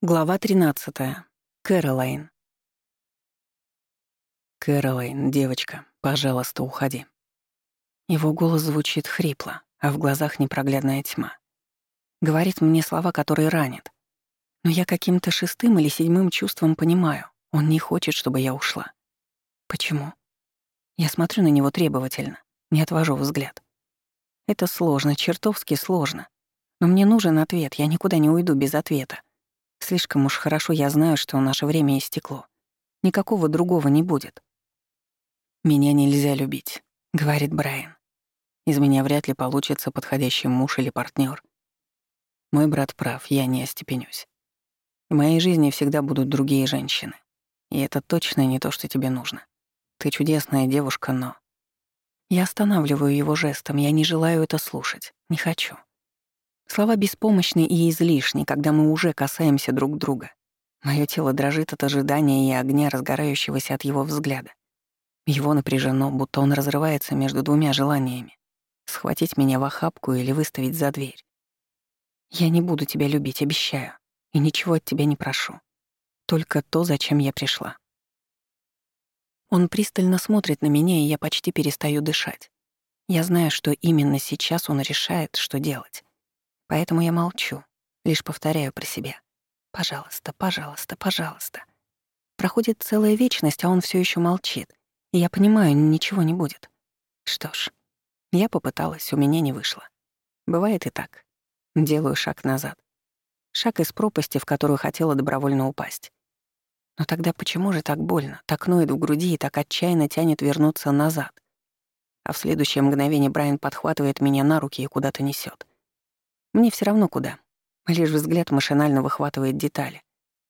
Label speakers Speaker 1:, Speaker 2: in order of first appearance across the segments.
Speaker 1: Глава 13. Кэролайн. «Кэролайн, девочка, пожалуйста, уходи». Его голос звучит хрипло, а в глазах непроглядная тьма. Говорит мне слова, которые ранят. Но я каким-то шестым или седьмым чувством понимаю, он не хочет, чтобы я ушла. Почему? Я смотрю на него требовательно, не отвожу взгляд. Это сложно, чертовски сложно. Но мне нужен ответ, я никуда не уйду без ответа. Слишком уж хорошо я знаю, что наше время истекло. Никакого другого не будет. «Меня нельзя любить», — говорит Брайан. «Из меня вряд ли получится подходящий муж или партнер. Мой брат прав, я не остепенюсь. В моей жизни всегда будут другие женщины. И это точно не то, что тебе нужно. Ты чудесная девушка, но... Я останавливаю его жестом, я не желаю это слушать, не хочу. Слова беспомощны и излишни, когда мы уже касаемся друг друга. Моё тело дрожит от ожидания и огня, разгорающегося от его взгляда. Его напряжено, будто он разрывается между двумя желаниями — схватить меня в охапку или выставить за дверь. Я не буду тебя любить, обещаю, и ничего от тебя не прошу. Только то, зачем я пришла. Он пристально смотрит на меня, и я почти перестаю дышать. Я знаю, что именно сейчас он решает, что делать. Поэтому я молчу, лишь повторяю про себя. «Пожалуйста, пожалуйста, пожалуйста». Проходит целая вечность, а он все еще молчит. И я понимаю, ничего не будет. Что ж, я попыталась, у меня не вышло. Бывает и так. Делаю шаг назад. Шаг из пропасти, в которую хотела добровольно упасть. Но тогда почему же так больно, так ноет в груди и так отчаянно тянет вернуться назад? А в следующее мгновение Брайан подхватывает меня на руки и куда-то несет. Мне все равно куда. Лишь взгляд машинально выхватывает детали.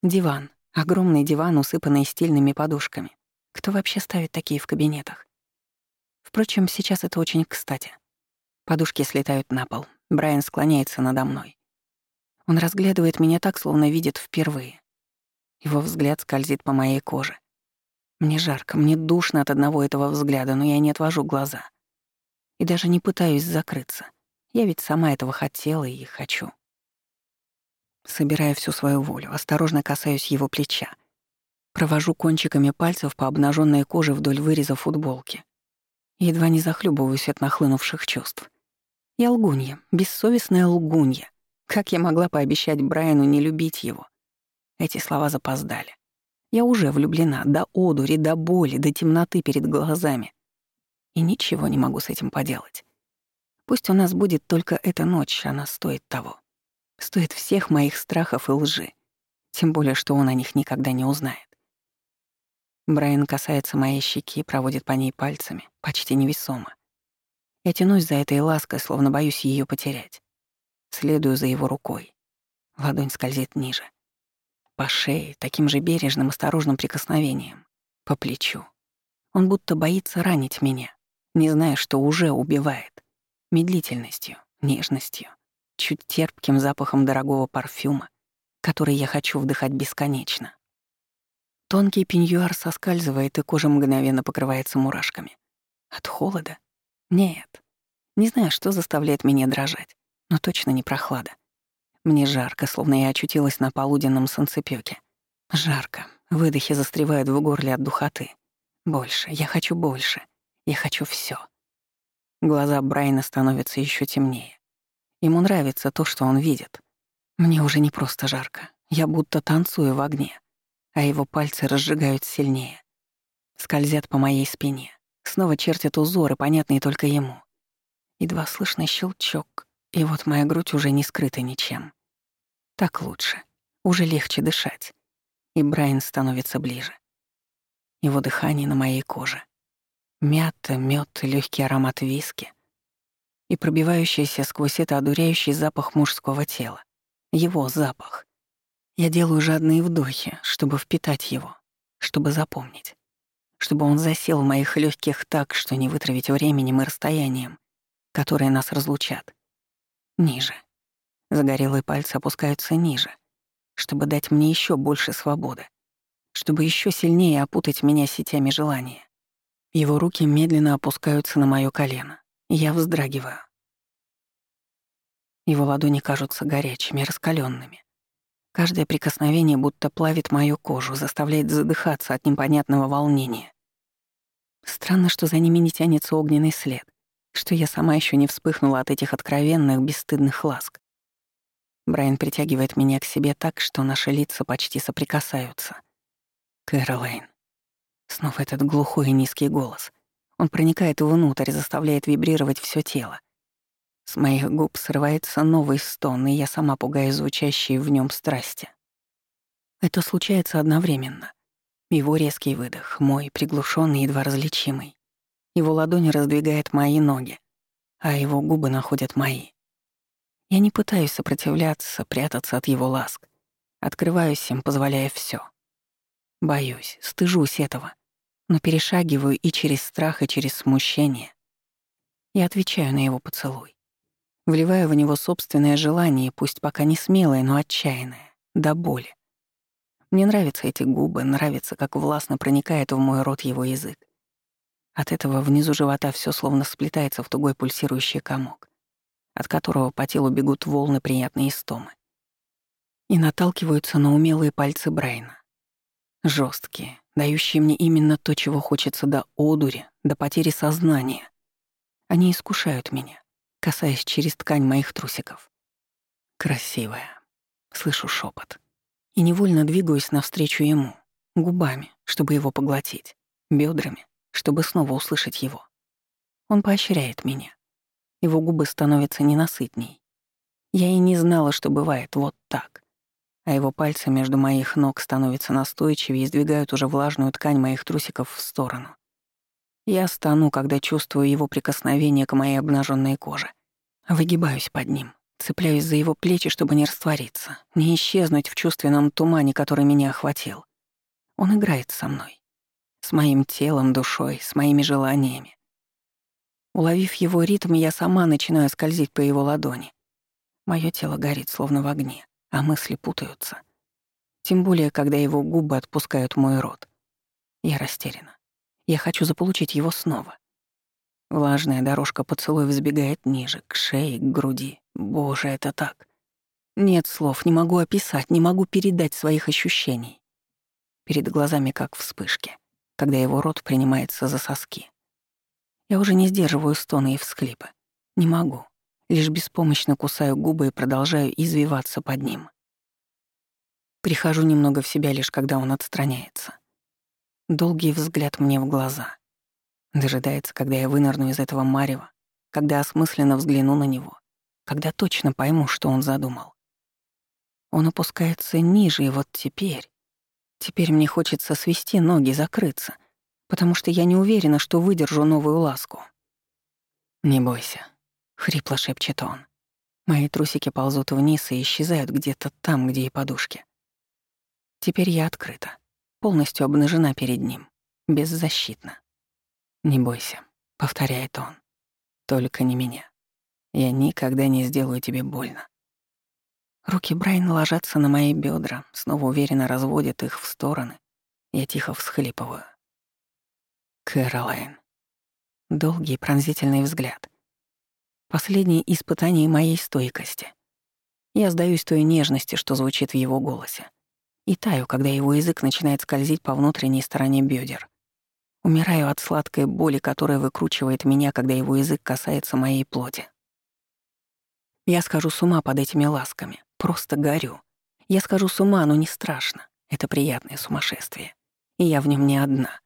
Speaker 1: Диван. Огромный диван, усыпанный стильными подушками. Кто вообще ставит такие в кабинетах? Впрочем, сейчас это очень кстати. Подушки слетают на пол. Брайан склоняется надо мной. Он разглядывает меня так, словно видит впервые. Его взгляд скользит по моей коже. Мне жарко, мне душно от одного этого взгляда, но я не отвожу глаза. И даже не пытаюсь закрыться. Я ведь сама этого хотела и хочу. Собирая всю свою волю, осторожно касаюсь его плеча. Провожу кончиками пальцев по обнаженной коже вдоль выреза футболки. Едва не захлебываюсь от нахлынувших чувств. Я лгунья, бессовестная лгунья. Как я могла пообещать Брайану не любить его? Эти слова запоздали. Я уже влюблена до одури, до боли, до темноты перед глазами. И ничего не могу с этим поделать. Пусть у нас будет только эта ночь, она стоит того. Стоит всех моих страхов и лжи. Тем более, что он о них никогда не узнает. Брайан касается моей щеки, проводит по ней пальцами, почти невесомо. Я тянусь за этой лаской, словно боюсь ее потерять. Следую за его рукой. Ладонь скользит ниже. По шее, таким же бережным, осторожным прикосновением. По плечу. Он будто боится ранить меня, не зная, что уже убивает медлительностью, нежностью, чуть терпким запахом дорогого парфюма, который я хочу вдыхать бесконечно. Тонкий пеньюар соскальзывает, и кожа мгновенно покрывается мурашками. От холода? Нет. Не знаю, что заставляет меня дрожать, но точно не прохлада. Мне жарко, словно я очутилась на полуденном солнцепёке. Жарко. Выдохи застревают в горле от духоты. Больше. Я хочу больше. Я хочу всё. Глаза Брайана становятся еще темнее. Ему нравится то, что он видит. Мне уже не просто жарко. Я будто танцую в огне, а его пальцы разжигают сильнее. Скользят по моей спине. Снова чертят узоры, понятные только ему. Едва слышный щелчок, и вот моя грудь уже не скрыта ничем. Так лучше. Уже легче дышать. И Брайан становится ближе. Его дыхание на моей коже. Мята, мед, легкий аромат виски и пробивающийся сквозь это одуряющий запах мужского тела. Его запах. Я делаю жадные вдохи, чтобы впитать его, чтобы запомнить, чтобы он засел в моих легких так, что не вытравить временем и расстоянием, которые нас разлучат. Ниже. Загорелые пальцы опускаются ниже, чтобы дать мне еще больше свободы, чтобы еще сильнее опутать меня сетями желания. Его руки медленно опускаются на моё колено. Я вздрагиваю. Его ладони кажутся горячими, раскаленными. Каждое прикосновение будто плавит мою кожу, заставляет задыхаться от непонятного волнения. Странно, что за ними не тянется огненный след, что я сама еще не вспыхнула от этих откровенных, бесстыдных ласк. Брайан притягивает меня к себе так, что наши лица почти соприкасаются. Кэролайн. Снова этот глухой и низкий голос. Он проникает внутрь, заставляет вибрировать все тело. С моих губ срывается новый стон, и я сама пугаю звучащие в нем страсти. Это случается одновременно. Его резкий выдох, мой приглушенный, едва различимый. Его ладонь раздвигает мои ноги, а его губы находят мои. Я не пытаюсь сопротивляться, прятаться от его ласк. Открываюсь им, позволяя все. Боюсь, стыжусь этого, но перешагиваю и через страх, и через смущение. Я отвечаю на его поцелуй. Вливаю в него собственное желание, пусть пока не смелое, но отчаянное, до боли. Мне нравятся эти губы, нравится, как властно проникает в мой рот его язык. От этого внизу живота все словно сплетается в тугой пульсирующий комок, от которого по телу бегут волны приятной истомы. И наталкиваются на умелые пальцы Брайна. Жесткие, дающие мне именно то, чего хочется до одури, до потери сознания. Они искушают меня, касаясь через ткань моих трусиков. Красивая. Слышу шепот и невольно двигаюсь навстречу ему, губами, чтобы его поглотить, бедрами, чтобы снова услышать его. Он поощряет меня. Его губы становятся ненасытней. Я и не знала, что бывает вот так. А его пальцы между моих ног становятся настойчивее и сдвигают уже влажную ткань моих трусиков в сторону. Я стану, когда чувствую его прикосновение к моей обнаженной коже. Выгибаюсь под ним, Цепляюсь за его плечи, чтобы не раствориться, не исчезнуть в чувственном тумане, который меня охватил. Он играет со мной. С моим телом, душой, с моими желаниями. Уловив его ритм, я сама начинаю скользить по его ладони. Моё тело горит, словно в огне, а мысли путаются. Тем более, когда его губы отпускают мой рот. Я растеряна. Я хочу заполучить его снова. Влажная дорожка поцелуев взбегает ниже, к шее, к груди. Боже, это так. Нет слов, не могу описать, не могу передать своих ощущений. Перед глазами как вспышки, когда его рот принимается за соски. Я уже не сдерживаю стоны и всхлипы. Не могу. Лишь беспомощно кусаю губы и продолжаю извиваться под ним. Прихожу немного в себя лишь когда он отстраняется. Долгий взгляд мне в глаза. Дожидается, когда я вынырну из этого марева, когда осмысленно взгляну на него, когда точно пойму, что он задумал. Он опускается ниже, и вот теперь... Теперь мне хочется свести ноги, закрыться, потому что я не уверена, что выдержу новую ласку. «Не бойся», — хрипло шепчет он. Мои трусики ползут вниз и исчезают где-то там, где и подушки. Теперь я открыта, полностью обнажена перед ним, беззащитна. «Не бойся», — повторяет он. «Только не меня. Я никогда не сделаю тебе больно». Руки Брайан ложатся на мои бедра, снова уверенно разводят их в стороны. Я тихо всхлипываю. Кэролайн. Долгий пронзительный взгляд. Последнее испытание моей стойкости. Я сдаюсь той нежности, что звучит в его голосе. И таю, когда его язык начинает скользить по внутренней стороне бедер. Умираю от сладкой боли, которая выкручивает меня, когда его язык касается моей плоти. Я скажу с ума под этими ласками. Просто горю. Я скажу с ума, но не страшно. Это приятное сумасшествие. И я в нем не одна.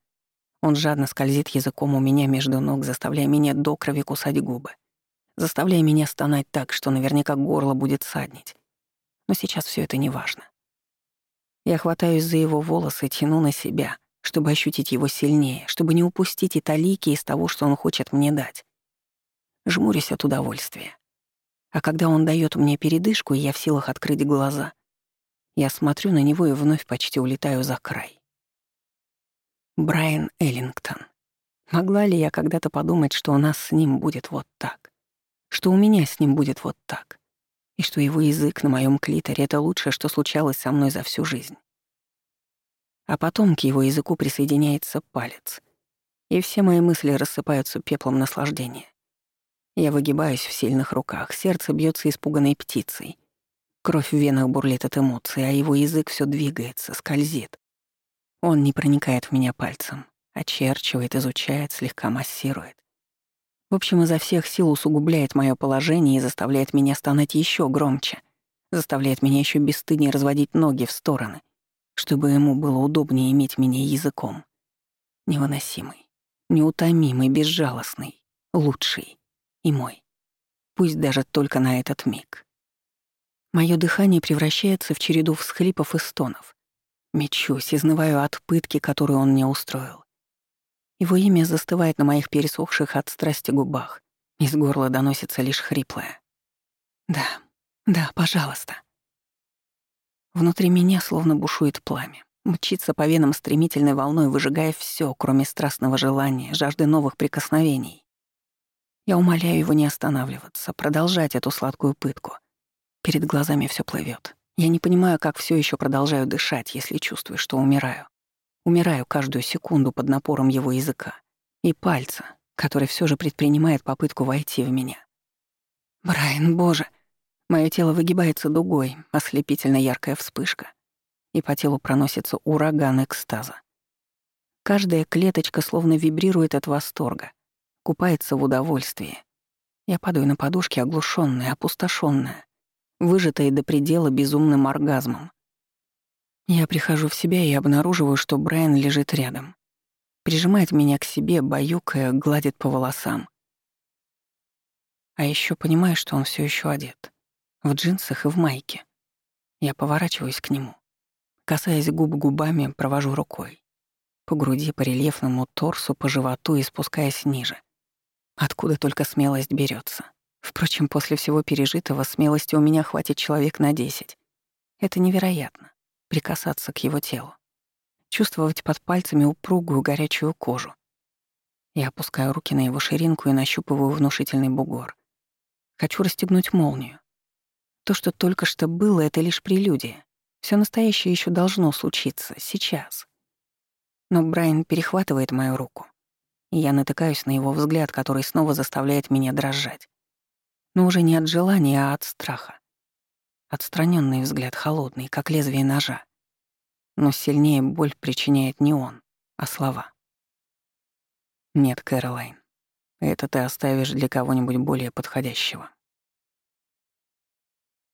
Speaker 1: Он жадно скользит языком у меня между ног, заставляя меня до крови кусать губы. Заставляя меня стонать так, что наверняка горло будет саднить. Но сейчас все это не важно. Я хватаюсь за его волосы, тяну на себя, чтобы ощутить его сильнее, чтобы не упустить и талики из того, что он хочет мне дать. Жмурюсь от удовольствия. А когда он дает мне передышку, и я в силах открыть глаза, я смотрю на него и вновь почти улетаю за край. Брайан Эллингтон. Могла ли я когда-то подумать, что у нас с ним будет вот так? Что у меня с ним будет вот так? И что его язык на моем клиторе — это лучшее, что случалось со мной за всю жизнь? а потом к его языку присоединяется палец. И все мои мысли рассыпаются пеплом наслаждения. Я выгибаюсь в сильных руках, сердце бьется испуганной птицей. Кровь в венах бурлит от эмоций, а его язык все двигается, скользит. Он не проникает в меня пальцем, очерчивает, изучает, слегка массирует. В общем, изо всех сил усугубляет мое положение и заставляет меня стонать еще громче, заставляет меня еще бесстыднее разводить ноги в стороны, чтобы ему было удобнее иметь меня языком. Невыносимый, неутомимый, безжалостный, лучший и мой. Пусть даже только на этот миг. Мое дыхание превращается в череду всхлипов и стонов. Мечусь, изнываю от пытки, которую он мне устроил. Его имя застывает на моих пересохших от страсти губах. Из горла доносится лишь хриплое. «Да, да, пожалуйста». Внутри меня словно бушует пламя. Мчится по венам стремительной волной, выжигая все, кроме страстного желания, жажды новых прикосновений. Я умоляю его не останавливаться, продолжать эту сладкую пытку. Перед глазами все плывет. Я не понимаю, как все еще продолжаю дышать, если чувствую, что умираю. Умираю каждую секунду под напором его языка и пальца, который все же предпринимает попытку войти в меня. Брайан, боже! Мое тело выгибается дугой, ослепительно яркая вспышка, и по телу проносится ураган экстаза. Каждая клеточка словно вибрирует от восторга, купается в удовольствии. Я падаю на подушке, оглушенная, опустошенная, выжатая до предела безумным оргазмом. Я прихожу в себя и обнаруживаю, что Брайан лежит рядом. Прижимает меня к себе, баюкая, гладит по волосам. А еще понимаю, что он все еще одет. В джинсах и в майке. Я поворачиваюсь к нему. Касаясь губ губами, провожу рукой. По груди, по рельефному торсу, по животу и спускаясь ниже. Откуда только смелость берется. Впрочем, после всего пережитого смелости у меня хватит человек на десять. Это невероятно прикасаться к его телу, чувствовать под пальцами упругую горячую кожу. Я опускаю руки на его ширинку и нащупываю внушительный бугор. Хочу расстегнуть молнию. То, что только что было, это лишь прелюдия. Все настоящее еще должно случиться, сейчас. Но Брайан перехватывает мою руку, и я натыкаюсь на его взгляд, который снова заставляет меня дрожать. Но уже не от желания, а от страха. Отстраненный взгляд, холодный, как лезвие ножа. Но сильнее боль причиняет не он, а слова. «Нет, Кэролайн, это ты оставишь для кого-нибудь более подходящего».